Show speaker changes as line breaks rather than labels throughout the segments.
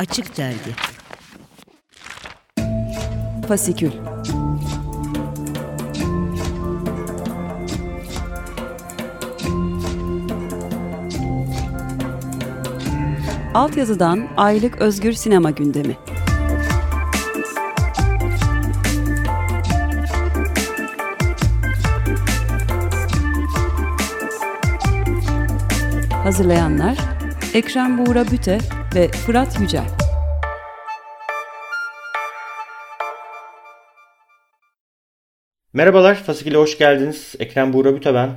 Açık Dergi.
Fasikül. Altyazıdan Aylık Özgür Sinema Gündemi. Hazırlayanlar Ekrem Buğra Büte ve Fırat Yücel.
Merhabalar, Fasikül'e hoş geldiniz. Ekrem Buğra Büte ben.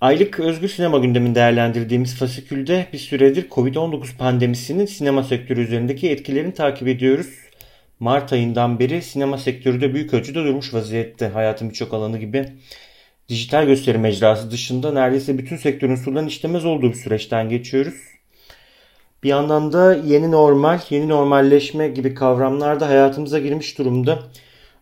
Aylık özgür sinema gündemini değerlendirdiğimiz Fasikül'de bir süredir Covid-19 pandemisinin sinema sektörü üzerindeki etkilerini takip ediyoruz. Mart ayından beri sinema sektörü de büyük ölçüde durmuş vaziyette hayatın birçok alanı gibi. Dijital gösteri mecrası dışında neredeyse bütün sektörün sudan işlemez olduğu bir süreçten geçiyoruz. Bir yandan da yeni normal, yeni normalleşme gibi kavramlar da hayatımıza girmiş durumda.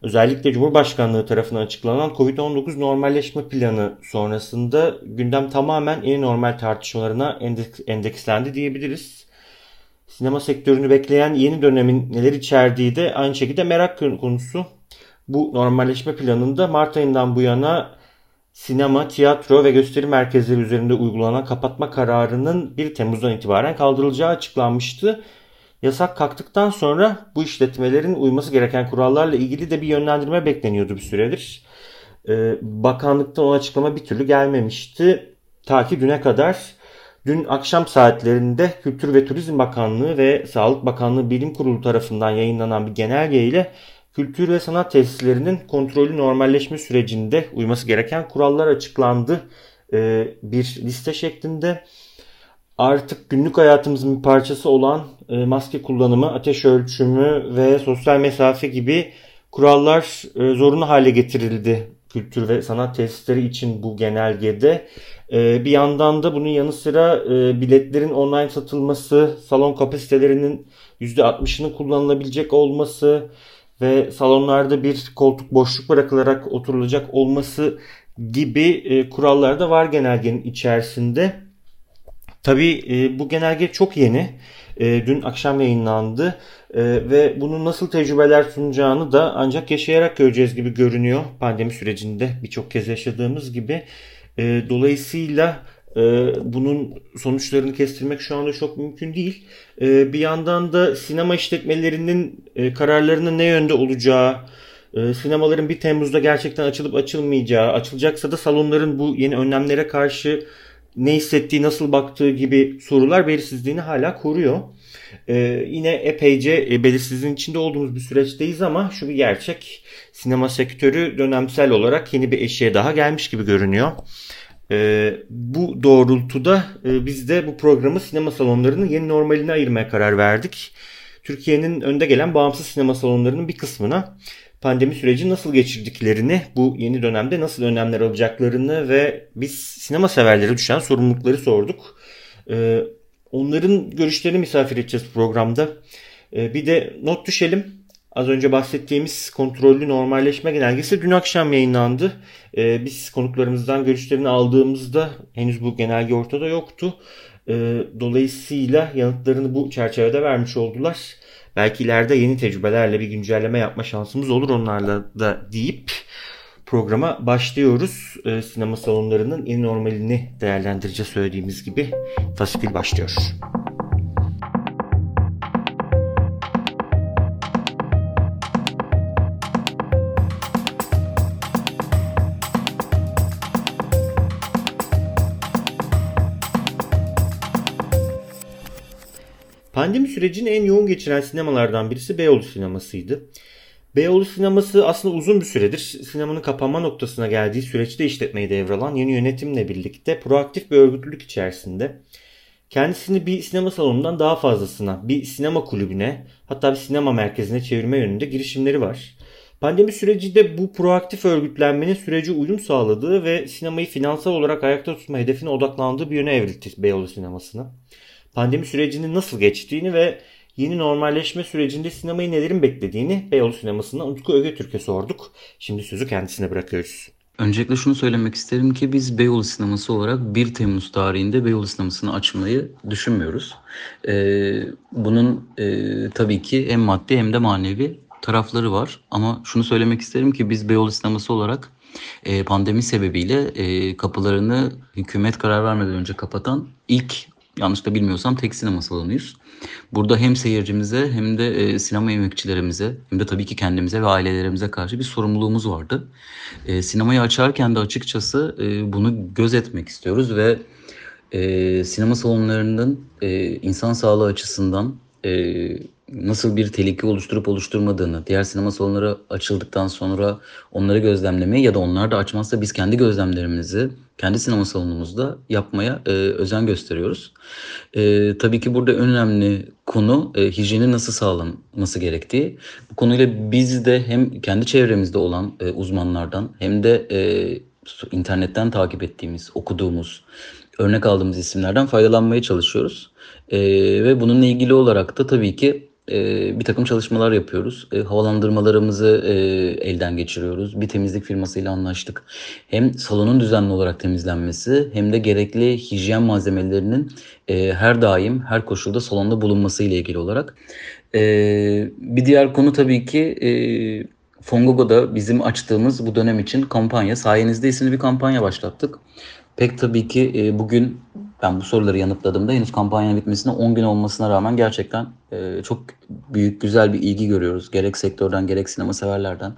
Özellikle Cumhurbaşkanlığı tarafından açıklanan Covid-19 normalleşme planı sonrasında gündem tamamen yeni normal tartışmalarına endekslendi diyebiliriz. Sinema sektörünü bekleyen yeni dönemin neler içerdiği de aynı şekilde merak konusu. Bu normalleşme planında Mart ayından bu yana sinema, tiyatro ve gösteri merkezleri üzerinde uygulanan kapatma kararının 1 Temmuz'dan itibaren kaldırılacağı açıklanmıştı. Yasak kalktıktan sonra bu işletmelerin uyması gereken kurallarla ilgili de bir yönlendirme bekleniyordu bir süredir. Ee, bakanlıktan o açıklama bir türlü gelmemişti. Ta ki düne kadar. Dün akşam saatlerinde Kültür ve Turizm Bakanlığı ve Sağlık Bakanlığı Bilim Kurulu tarafından yayınlanan bir genelge ile kültür ve sanat tesislerinin kontrollü normalleşme sürecinde uyması gereken kurallar açıklandı. Ee, bir liste şeklinde artık günlük hayatımızın bir parçası olan e, maske kullanımı, ateş ölçümü ve sosyal mesafe gibi kurallar e, zorunlu hale getirildi kültür ve sanat tesisleri için bu genelgede. E, bir yandan da bunun yanı sıra biletlerin online satılması, salon kapasitelerinin %60'ının kullanılabilecek olması ve salonlarda bir koltuk boşluk bırakılarak oturulacak olması gibi kurallar da var genelgenin içerisinde. Tabii e, bu genelge çok yeni. E, dün akşam yayınlandı e, ve bunun nasıl tecrübeler sunacağını da ancak yaşayarak göreceğiz gibi görünüyor. Pandemi sürecinde birçok kez yaşadığımız gibi. E, dolayısıyla e, bunun sonuçlarını kestirmek şu anda çok mümkün değil. E, bir yandan da sinema işletmelerinin e, kararlarının ne yönde olacağı, e, sinemaların 1 Temmuz'da gerçekten açılıp açılmayacağı, açılacaksa da salonların bu yeni önlemlere karşı ne hissettiği, nasıl baktığı gibi sorular belirsizliğini hala koruyor. Ee, yine epeyce e, belirsizliğin içinde olduğumuz bir süreçteyiz ama şu bir gerçek. Sinema sektörü dönemsel olarak yeni bir eşiğe daha gelmiş gibi görünüyor. Ee, bu doğrultuda e, biz de bu programı sinema salonlarının yeni normaline ayırmaya karar verdik. Türkiye'nin önde gelen bağımsız sinema salonlarının bir kısmına pandemi süreci nasıl geçirdiklerini, bu yeni dönemde nasıl önlemler alacaklarını ve biz sinema severlere düşen sorumlulukları sorduk. Ee, onların görüşlerini misafir edeceğiz programda. Ee, bir de not düşelim. Az önce bahsettiğimiz kontrollü normalleşme genelgesi dün akşam yayınlandı. Ee, biz konuklarımızdan görüşlerini aldığımızda henüz bu genelge ortada yoktu. dolayısıyla yanıtlarını bu çerçevede vermiş oldular. Belki ileride yeni tecrübelerle bir güncelleme yapma şansımız olur onlarla da deyip programa başlıyoruz. Ee, sinema salonlarının yeni normalini değerlendireceğiz söylediğimiz gibi. Fasikül başlıyor. Pandemi sürecini en yoğun geçiren sinemalardan birisi Beyoğlu sinemasıydı. Beyoğlu sineması aslında uzun bir süredir sinemanın kapanma noktasına geldiği süreçte işletmeyi devralan yeni yönetimle birlikte proaktif bir örgütlülük içerisinde kendisini bir sinema salonundan daha fazlasına, bir sinema kulübüne hatta bir sinema merkezine çevirme yönünde girişimleri var. Pandemi süreci de bu proaktif örgütlenmenin sürece uyum sağladığı ve sinemayı finansal olarak ayakta tutma hedefine odaklandığı bir yöne evrildi Beyoğlu sinemasına pandemi sürecinin nasıl geçtiğini ve yeni normalleşme sürecinde sinemayı nelerin beklediğini Beyoğlu sinemasından Utku Ögetürk'e sorduk. Şimdi sözü kendisine bırakıyoruz.
Öncelikle şunu söylemek isterim ki biz Beyoğlu Sineması olarak 1 Temmuz tarihinde Beyoğlu Sineması'nı açmayı düşünmüyoruz. Ee, bunun e, tabii ki hem maddi hem de manevi tarafları var. Ama şunu söylemek isterim ki biz Beyoğlu Sineması olarak e, pandemi sebebiyle e, kapılarını hükümet karar vermeden önce kapatan ilk yanlış da bilmiyorsam tek sinema salonuyuz. Burada hem seyircimize hem de e, sinema emekçilerimize hem de tabii ki kendimize ve ailelerimize karşı bir sorumluluğumuz vardı. E, sinemayı açarken de açıkçası e, bunu gözetmek istiyoruz ve e, sinema salonlarının e, insan sağlığı açısından e, nasıl bir tehlike oluşturup oluşturmadığını, diğer sinema salonları açıldıktan sonra onları gözlemlemeyi ya da onlar da açmazsa biz kendi gözlemlerimizi kendi sinema salonumuzda yapmaya e, özen gösteriyoruz. E, tabii ki burada en önemli konu e, hijyenin nasıl sağlanması gerektiği. Bu konuyla biz de hem kendi çevremizde olan e, uzmanlardan hem de e, internetten takip ettiğimiz, okuduğumuz, örnek aldığımız isimlerden faydalanmaya çalışıyoruz. E, ve bununla ilgili olarak da tabii ki e, bir takım çalışmalar yapıyoruz. E, havalandırmalarımızı e, elden geçiriyoruz. Bir temizlik firmasıyla anlaştık. Hem salonun düzenli olarak temizlenmesi hem de gerekli hijyen malzemelerinin e, her daim her koşulda salonda bulunması ile ilgili olarak. E, bir diğer konu tabii ki e, Fongogo'da bizim açtığımız bu dönem için kampanya. Sayenizde isimli bir kampanya başlattık. Pek tabii ki e, bugün ben bu soruları yanıtladığımda henüz kampanyanın bitmesine 10 gün olmasına rağmen gerçekten e, çok büyük, güzel bir ilgi görüyoruz. Gerek sektörden gerek sinema severlerden.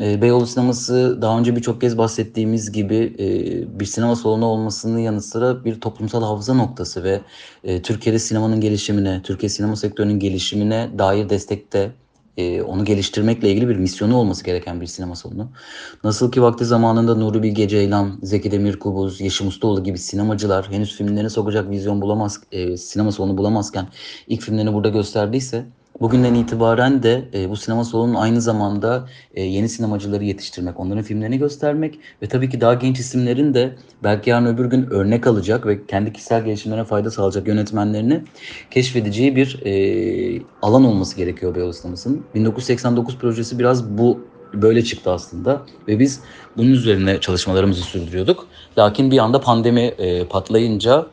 E, Beyoğlu sineması daha önce birçok kez bahsettiğimiz gibi e, bir sinema salonu olmasının yanı sıra bir toplumsal hafıza noktası ve e, Türkiye'de sinemanın gelişimine, Türkiye sinema sektörünün gelişimine dair destekte e, onu geliştirmekle ilgili bir misyonu olması gereken bir sinema salonu. Nasıl ki vakti zamanında Nuri Bilge Ceylan, Zeki Demirkubuz, Yeşim Ustaoğlu gibi sinemacılar henüz filmlerini sokacak vizyon bulamaz, e, sinema salonu bulamazken ilk filmlerini burada gösterdiyse Bugünden itibaren de e, bu sinema salonunun aynı zamanda e, yeni sinemacıları yetiştirmek, onların filmlerini göstermek ve tabii ki daha genç isimlerin de belki yarın öbür gün örnek alacak ve kendi kişisel gelişimlerine fayda sağlayacak yönetmenlerini keşfedeceği bir e, alan olması gerekiyor Beyoğlu Sineması'nın. 1989 projesi biraz bu böyle çıktı aslında ve biz bunun üzerine çalışmalarımızı sürdürüyorduk. Lakin bir anda pandemi e, patlayınca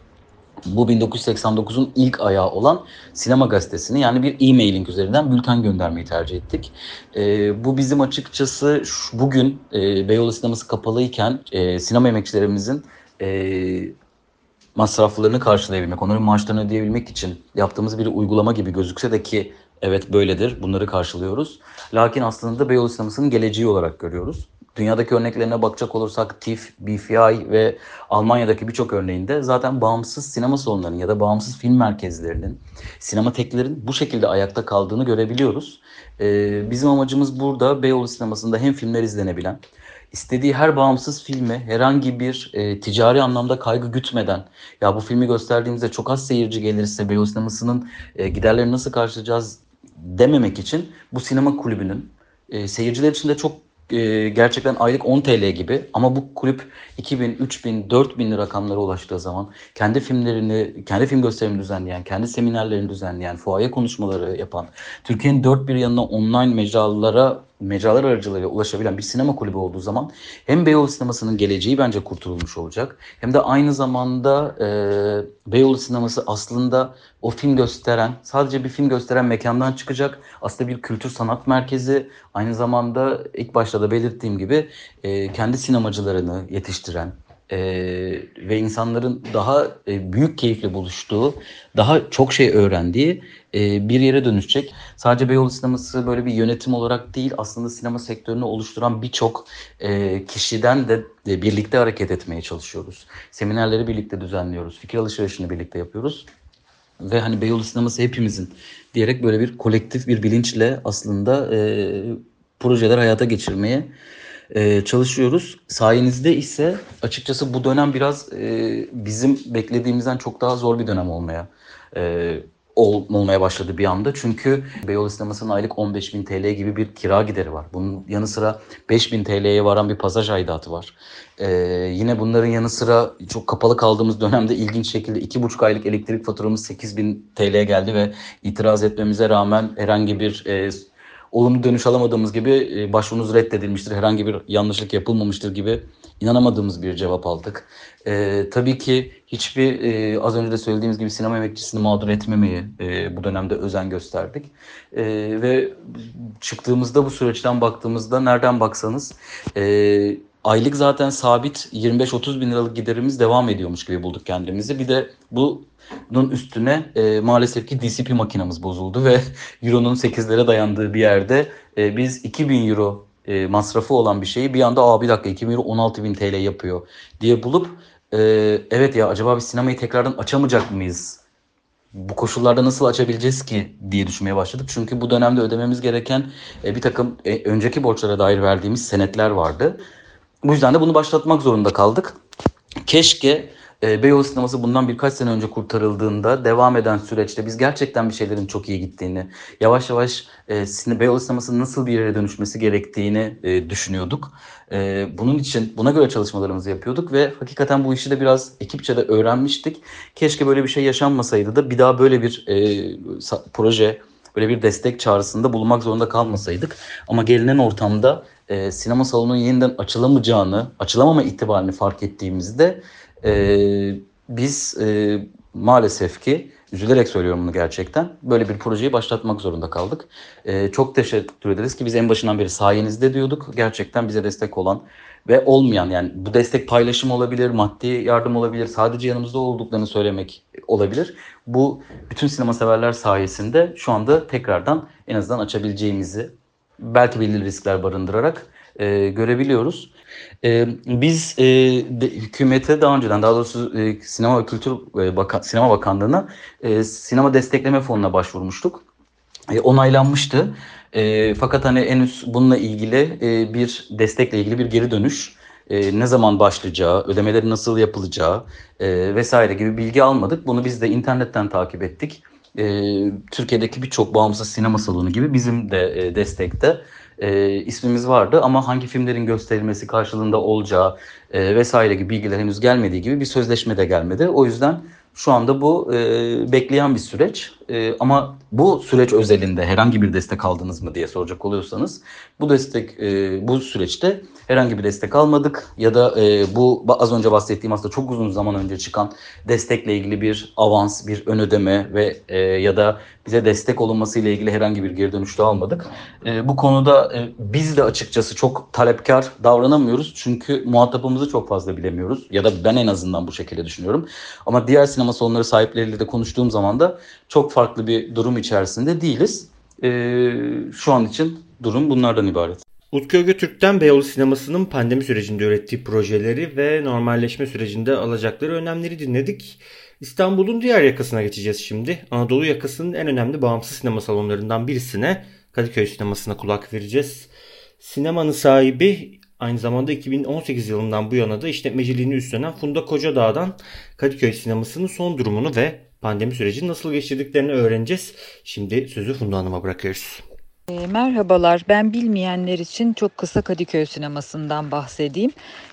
bu 1989'un ilk ayağı olan Sinema Gazetesi'ni yani bir e-mailing üzerinden bülten göndermeyi tercih ettik. E, bu bizim açıkçası şu, bugün e, Beyoğlu Sineması kapalıyken e, sinema emekçilerimizin e, masraflarını karşılayabilmek, onların maaşlarını ödeyebilmek için yaptığımız bir uygulama gibi gözükse de ki evet böyledir, bunları karşılıyoruz. Lakin aslında Beyoğlu Sineması'nın geleceği olarak görüyoruz. Dünyadaki örneklerine bakacak olursak TIFF, BFI ve Almanya'daki birçok örneğinde zaten bağımsız sinema salonlarının ya da bağımsız film merkezlerinin, sinema teklerin bu şekilde ayakta kaldığını görebiliyoruz. Ee, bizim amacımız burada Beyoğlu sinemasında hem filmler izlenebilen, istediği her bağımsız filmi herhangi bir e, ticari anlamda kaygı gütmeden ya bu filmi gösterdiğimizde çok az seyirci gelirse Beyoğlu sinemasının e, giderlerini nasıl karşılayacağız dememek için bu sinema kulübünün e, seyirciler için de çok e, gerçekten aylık 10 TL gibi. Ama bu kulüp 2000, 3000, 4000 rakamlara ulaştığı zaman kendi filmlerini, kendi film gösterimini düzenleyen, kendi seminerlerini düzenleyen, fuaye konuşmaları yapan, Türkiye'nin dört bir yanına online mecralara mecralar aracılığıyla ulaşabilen bir sinema kulübü olduğu zaman hem Beyoğlu sinemasının geleceği bence kurtulmuş olacak. Hem de aynı zamanda e, Beyoğlu sineması aslında o film gösteren, sadece bir film gösteren mekandan çıkacak. Aslında bir kültür sanat merkezi. Aynı zamanda ilk başta da belirttiğim gibi e, kendi sinemacılarını yetiştiren, e, ve insanların daha e, büyük keyifle buluştuğu, daha çok şey öğrendiği e, bir yere dönüşecek. Sadece Beyoğlu sineması böyle bir yönetim olarak değil, aslında sinema sektörünü oluşturan birçok e, kişiden de, de birlikte hareket etmeye çalışıyoruz. Seminerleri birlikte düzenliyoruz, fikir alışverişini birlikte yapıyoruz. Ve hani Beyoğlu sineması hepimizin diyerek böyle bir kolektif bir bilinçle aslında e, projeler hayata geçirmeye e, çalışıyoruz. Sayenizde ise açıkçası bu dönem biraz e, bizim beklediğimizden çok daha zor bir dönem olmaya e, ol, olmaya başladı bir anda. Çünkü Beyoğlu Sineması'nın aylık 15 bin TL gibi bir kira gideri var. Bunun yanı sıra 5 bin TL'ye varan bir pasaj aidatı var. Ee, yine bunların yanı sıra çok kapalı kaldığımız dönemde ilginç şekilde 2,5 aylık elektrik faturamız 8 bin TL'ye geldi ve itiraz etmemize rağmen herhangi bir e, olumlu dönüş alamadığımız gibi e, başvurunuz reddedilmiştir, herhangi bir yanlışlık yapılmamıştır gibi inanamadığımız bir cevap aldık. E, tabii ki hiçbir e, az önce de söylediğimiz gibi sinema emekçisini mağdur etmemeye e, bu dönemde özen gösterdik. E, ve çıktığımızda bu süreçten baktığımızda nereden baksanız e, aylık zaten sabit 25-30 bin liralık giderimiz devam ediyormuş gibi bulduk kendimizi. Bir de bunun üstüne e, maalesef ki DCP makinamız bozuldu ve Euro'nun 8'lere dayandığı bir yerde e, biz 2000 Euro e, masrafı olan bir şeyi bir anda aa bir dakika 2000 Euro 16 bin TL yapıyor diye bulup e, evet ya acaba bir sinemayı tekrardan açamayacak mıyız? Bu koşullarda nasıl açabileceğiz ki diye düşünmeye başladık. Çünkü bu dönemde ödememiz gereken e, bir takım e, önceki borçlara dair verdiğimiz senetler vardı. Bu yüzden de bunu başlatmak zorunda kaldık. Keşke e, Beyoğlu sineması bundan birkaç sene önce kurtarıldığında devam eden süreçte biz gerçekten bir şeylerin çok iyi gittiğini, yavaş yavaş e, Beyoğlu sinemasının nasıl bir yere dönüşmesi gerektiğini e, düşünüyorduk. E, bunun için buna göre çalışmalarımızı yapıyorduk ve hakikaten bu işi de biraz ekipçe de öğrenmiştik. Keşke böyle bir şey yaşanmasaydı da bir daha böyle bir e, proje, böyle bir destek çağrısında bulunmak zorunda kalmasaydık. Ama gelinen ortamda e, sinema salonunun yeniden açılamayacağını, açılamama ihtimalini fark ettiğimizde e, biz e, maalesef ki üzülerek söylüyorum bunu gerçekten böyle bir projeyi başlatmak zorunda kaldık. E, çok teşekkür ederiz ki biz en başından beri sayenizde diyorduk. Gerçekten bize destek olan ve olmayan yani bu destek paylaşım olabilir, maddi yardım olabilir, sadece yanımızda olduklarını söylemek olabilir. Bu bütün sinema severler sayesinde şu anda tekrardan en azından açabileceğimizi belki belirli riskler barındırarak e, görebiliyoruz. E, biz e, de, hükümete daha önceden daha doğrusu e, Sinema ve Kültür e, Bakan, Sinema Bakanlığı'na e, sinema destekleme fonuna başvurmuştuk. E, onaylanmıştı. E, fakat hani henüz bununla ilgili e, bir destekle ilgili bir geri dönüş e, ne zaman başlayacağı, ödemeleri nasıl yapılacağı e, vesaire gibi bilgi almadık. Bunu biz de internetten takip ettik. E, Türkiye'deki birçok bağımsız sinema salonu gibi bizim de e, destekte e, ismimiz vardı ama hangi filmlerin gösterilmesi karşılığında olacağı e, vesaire gibi bilgiler henüz gelmediği gibi bir sözleşme de gelmedi. O yüzden şu anda bu e, bekleyen bir süreç e, ama bu süreç özelinde herhangi bir destek aldınız mı diye soracak oluyorsanız bu destek e, bu süreçte herhangi bir destek almadık ya da e, bu az önce bahsettiğim aslında çok uzun zaman önce çıkan destekle ilgili bir avans, bir ön ödeme ve e, ya da bize destek olunması ile ilgili herhangi bir geri dönüşte almadık. E, bu konuda e, biz de açıkçası çok talepkar davranamıyoruz çünkü muhatabımızı çok fazla bilemiyoruz ya da ben en azından bu şekilde düşünüyorum. Ama diğer sinema salonları sahipleriyle de konuştuğum zaman da çok farklı bir durum içerisinde değiliz. E, şu an için durum bunlardan ibaret.
Utku Götürk'ten Beyoğlu sinemasının pandemi sürecinde ürettiği projeleri ve normalleşme sürecinde alacakları önlemleri dinledik. İstanbul'un diğer yakasına geçeceğiz şimdi. Anadolu yakasının en önemli bağımsız sinema salonlarından birisine Kadıköy sinemasına kulak vereceğiz. Sinemanın sahibi aynı zamanda 2018 yılından bu yana da işletmeciliğini üstlenen Funda Kocadağ'dan Kadıköy sinemasının son durumunu ve pandemi sürecini nasıl geçirdiklerini öğreneceğiz. Şimdi sözü Funda Hanım'a bırakıyoruz.
E, merhabalar, ben bilmeyenler için çok kısa Kadıköy sinemasından bahsedeyim.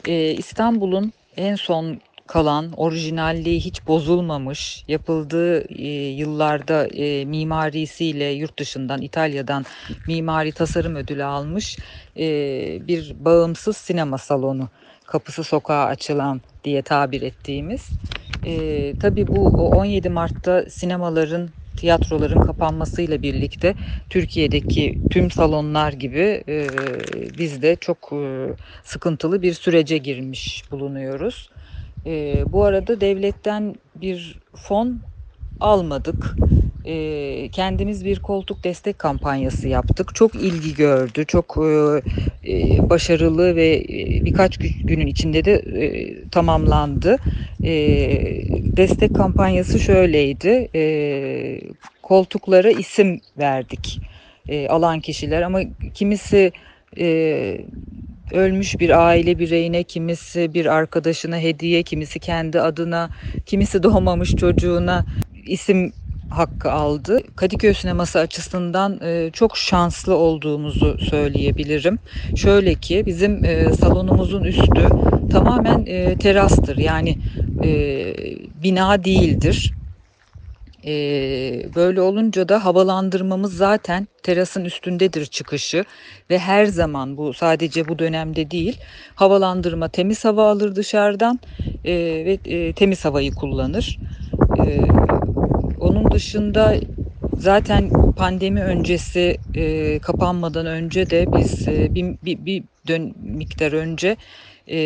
E, İstanbul'un en son kalan, orijinalliği hiç bozulmamış, yapıldığı e, yıllarda e, mimarisiyle yurt dışından, İtalya'dan mimari tasarım ödülü almış e, bir bağımsız sinema salonu. Kapısı sokağa açılan diye tabir ettiğimiz. E, tabii bu 17 Mart'ta sinemaların tiyatroların kapanmasıyla birlikte Türkiye'deki tüm salonlar gibi e, biz de çok e, sıkıntılı bir sürece girmiş bulunuyoruz. E, bu arada devletten bir fon almadık. E, kendimiz bir koltuk destek kampanyası yaptık. Çok ilgi gördü, çok e, e başarılı ve e, birkaç günün içinde de e, tamamlandı. E, destek kampanyası şöyleydi. E, koltuklara isim verdik e, alan kişiler ama kimisi e, ölmüş bir aile bireyine, kimisi bir arkadaşına hediye, kimisi kendi adına, kimisi doğmamış çocuğuna isim hakkı aldı. Kadıköy sineması açısından e, çok şanslı olduğumuzu söyleyebilirim. Şöyle ki bizim e, salonumuzun üstü tamamen e, terastır. Yani bina değildir böyle olunca da havalandırmamız zaten terasın üstündedir çıkışı ve her zaman bu sadece bu dönemde değil havalandırma temiz hava alır dışarıdan ve temiz havayı kullanır. Onun dışında zaten pandemi öncesi e, kapanmadan önce de biz e, bir, bir, bir dön miktar önce e,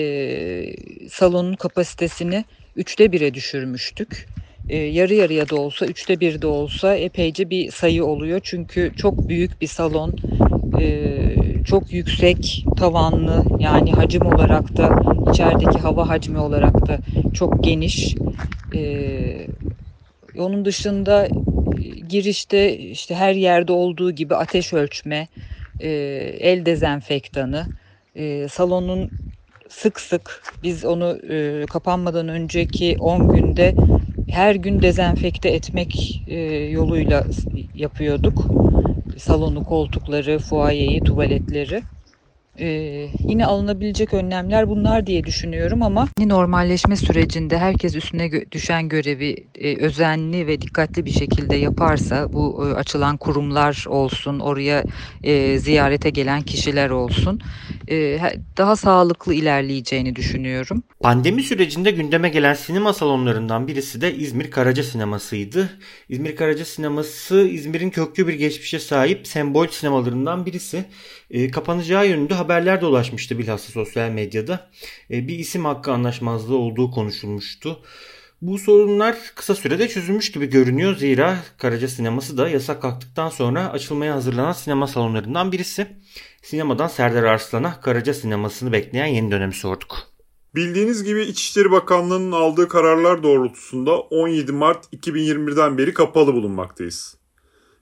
salonun kapasitesini üçte bire düşürmüştük e, yarı yarıya da olsa, üçte bir de olsa epeyce bir sayı oluyor. Çünkü çok büyük bir salon, e, çok yüksek tavanlı yani hacim olarak da içerideki hava hacmi olarak da çok geniş. E, onun dışında girişte işte her yerde olduğu gibi ateş ölçme, e, el dezenfektanı, e, salonun sık sık biz onu e, kapanmadan önceki 10 günde her gün dezenfekte etmek e, yoluyla yapıyorduk. Salonu, koltukları, fuayeyi, tuvaletleri. Ee, yine alınabilecek önlemler bunlar diye düşünüyorum ama normalleşme sürecinde herkes üstüne gö- düşen görevi e, özenli ve dikkatli bir şekilde yaparsa bu e, açılan kurumlar olsun, oraya e, ziyarete gelen kişiler olsun e, daha sağlıklı ilerleyeceğini düşünüyorum.
Pandemi sürecinde gündeme gelen sinema salonlarından birisi de İzmir Karaca Sineması'ydı. İzmir Karaca Sineması İzmir'in köklü bir geçmişe sahip sembol sinemalarından birisi. E, kapanacağı yönünde haberler dolaşmıştı bilhassa sosyal medyada. E, bir isim hakkı anlaşmazlığı olduğu konuşulmuştu. Bu sorunlar kısa sürede çözülmüş gibi görünüyor. Zira Karaca Sineması da yasak kalktıktan sonra açılmaya hazırlanan sinema salonlarından birisi. Sinemadan Serdar Arslan'a Karaca Sineması'nı bekleyen yeni dönemi sorduk.
Bildiğiniz gibi İçişleri Bakanlığı'nın aldığı kararlar doğrultusunda 17 Mart 2021'den beri kapalı bulunmaktayız.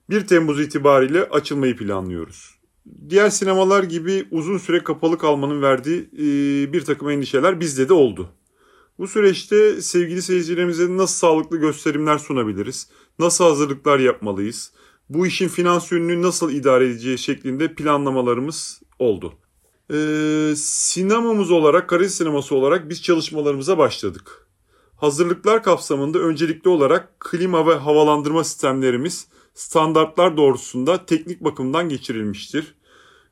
1 Temmuz itibariyle açılmayı planlıyoruz. Diğer sinemalar gibi uzun süre kapalı kalmanın verdiği bir takım endişeler bizde de oldu. Bu süreçte sevgili seyircilerimize nasıl sağlıklı gösterimler sunabiliriz? Nasıl hazırlıklar yapmalıyız? Bu işin finans yönünü nasıl idare edeceği şeklinde planlamalarımız oldu. Ee, sinemamız olarak, Karaca Sineması olarak biz çalışmalarımıza başladık. Hazırlıklar kapsamında öncelikli olarak klima ve havalandırma sistemlerimiz standartlar doğrusunda teknik bakımdan geçirilmiştir.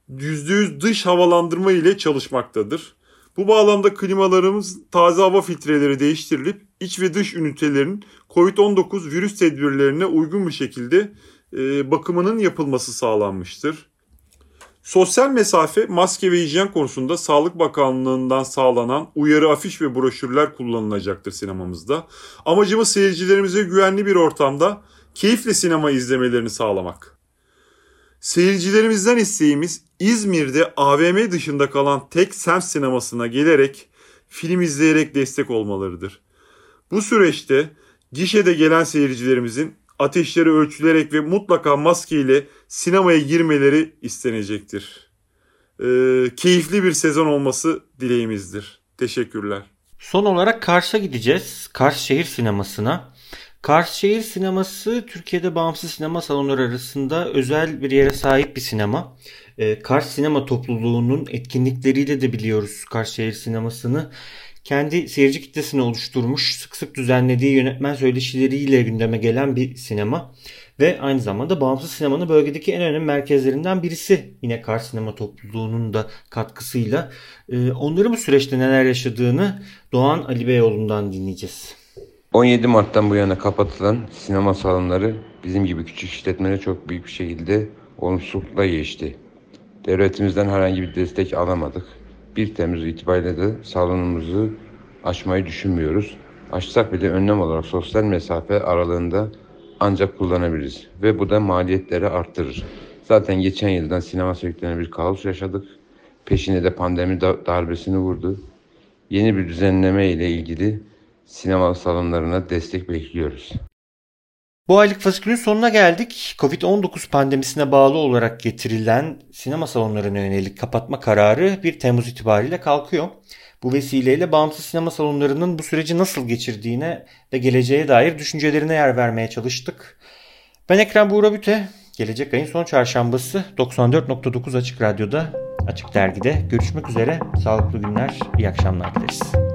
%100 dış havalandırma ile çalışmaktadır. Bu bağlamda klimalarımız taze hava filtreleri değiştirilip iç ve dış ünitelerin COVID-19 virüs tedbirlerine uygun bir şekilde e, bakımının yapılması sağlanmıştır. Sosyal mesafe, maske ve hijyen konusunda Sağlık Bakanlığı'ndan sağlanan uyarı afiş ve broşürler kullanılacaktır sinemamızda. Amacımız seyircilerimize güvenli bir ortamda keyifle sinema izlemelerini sağlamak. Seyircilerimizden isteğimiz İzmir'de AVM dışında kalan tek semt sinemasına gelerek film izleyerek destek olmalarıdır. Bu süreçte gişede gelen seyircilerimizin ateşleri ölçülerek ve mutlaka maske ile sinemaya girmeleri istenecektir. Ee, keyifli bir sezon olması dileğimizdir. Teşekkürler.
Son olarak Kars'a gideceğiz. Kars Şehir Sineması'na. Kars Şehir Sineması Türkiye'de bağımsız sinema salonları arasında özel bir yere sahip bir sinema. Ee, Kars Sinema Topluluğu'nun etkinlikleriyle de biliyoruz Kars Şehir Sineması'nı kendi seyirci kitlesini oluşturmuş, sık sık düzenlediği yönetmen söyleşileriyle gündeme gelen bir sinema. Ve aynı zamanda bağımsız sinemanın bölgedeki en önemli merkezlerinden birisi. Yine Kars Sinema Topluluğu'nun da katkısıyla. Ee, onların bu süreçte neler yaşadığını Doğan Ali Beyoğlu'ndan dinleyeceğiz.
17 Mart'tan bu yana kapatılan sinema salonları bizim gibi küçük işletmelere çok büyük bir şekilde olumsuzlukla geçti. Devletimizden herhangi bir destek alamadık. 1 Temmuz itibariyle de salonumuzu açmayı düşünmüyoruz. Açsak bile önlem olarak sosyal mesafe aralığında ancak kullanabiliriz ve bu da maliyetleri arttırır. Zaten geçen yıldan sinema sektörüne bir kaos yaşadık. Peşine de pandemi darbesini vurdu. Yeni bir düzenleme ile ilgili sinema salonlarına destek bekliyoruz.
Bu aylık fasikülün sonuna geldik. Covid-19 pandemisine bağlı olarak getirilen sinema salonlarına yönelik kapatma kararı 1 Temmuz itibariyle kalkıyor. Bu vesileyle bağımsız sinema salonlarının bu süreci nasıl geçirdiğine ve geleceğe dair düşüncelerine yer vermeye çalıştık. Ben Ekrem Buğra Büte. Gelecek ayın son çarşambası 94.9 Açık Radyo'da, Açık Dergi'de görüşmek üzere. Sağlıklı günler, iyi akşamlar dileriz.